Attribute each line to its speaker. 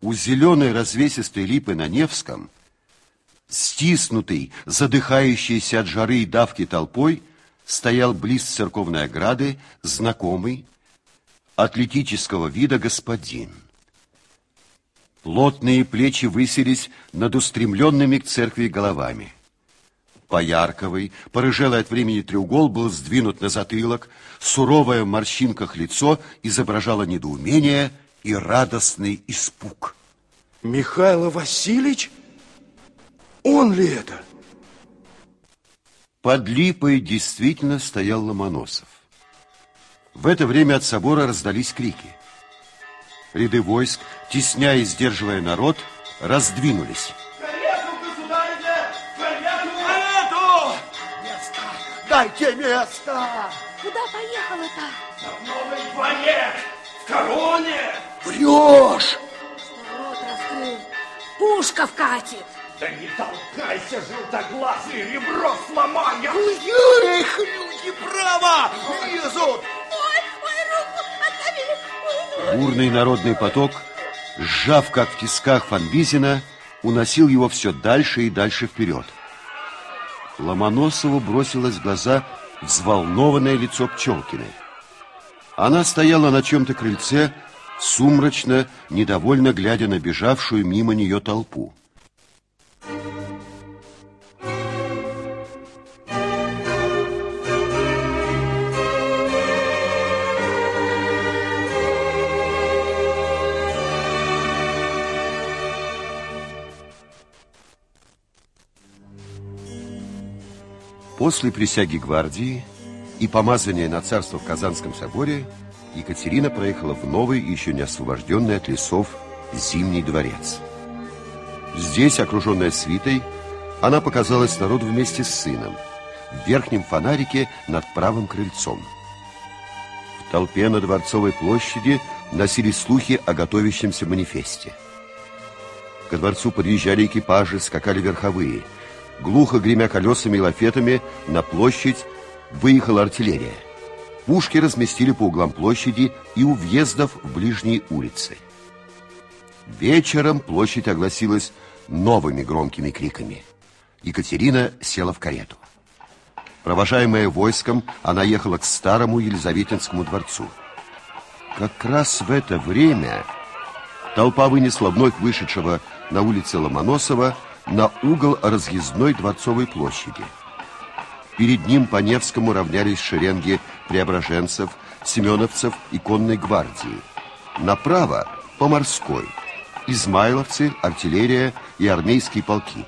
Speaker 1: У зеленой развесистой липы на Невском, стиснутый, задыхающийся от жары и давки толпой, стоял близ церковной ограды знакомый, атлетического вида господин. Плотные плечи высились над устремленными к церкви головами. Поярковый, порыжелый от времени треугол был сдвинут на затылок, суровое в морщинках лицо изображало недоумение и радостный испуг.
Speaker 2: Михаил Васильевич? Он ли это?
Speaker 1: Под липой действительно стоял Ломоносов. В это время от собора раздались крики. Ряды войск, тесняя и сдерживая народ, раздвинулись.
Speaker 2: Карету, государыня! Карету! Карету! Место! Дайте место!
Speaker 3: Куда поехала-то?
Speaker 2: В новом дворе! В короне!
Speaker 1: Врешь!
Speaker 3: Что рот раскрыл? Пушка вкатит.
Speaker 2: Да не толкайся, желтоглазый, ребро сломаю!
Speaker 4: Эх, люди, право! Лезут!
Speaker 3: Ой, ой, руку.
Speaker 1: Бурный народный поток, сжав как в тисках Фанвизина, уносил его все дальше и дальше вперед. Ломоносову бросилось в глаза взволнованное лицо Пчелкиной. Она стояла на чем-то крыльце, сумрачно, недовольно глядя на бежавшую мимо нее толпу. После присяги гвардии и помазания на царство в Казанском соборе Екатерина проехала в новый, еще не освобожденный от лесов, Зимний дворец. Здесь, окруженная свитой, она показалась народу вместе с сыном в верхнем фонарике над правым крыльцом. В толпе на Дворцовой площади носились слухи о готовящемся манифесте. Ко дворцу подъезжали экипажи, скакали верховые – Глухо гремя колесами и лафетами на площадь выехала артиллерия. Пушки разместили по углам площади и у въездов в ближние улицы. Вечером площадь огласилась новыми громкими криками. Екатерина села в карету. Провожаемая войском, она ехала к старому Елизаветинскому дворцу. Как раз в это время толпа вынесла вновь вышедшего на улице Ломоносова на угол разъездной Дворцовой площади. Перед ним по Невскому равнялись шеренги преображенцев, семеновцев и конной гвардии. Направо по Морской. Измайловцы, артиллерия и армейские полки.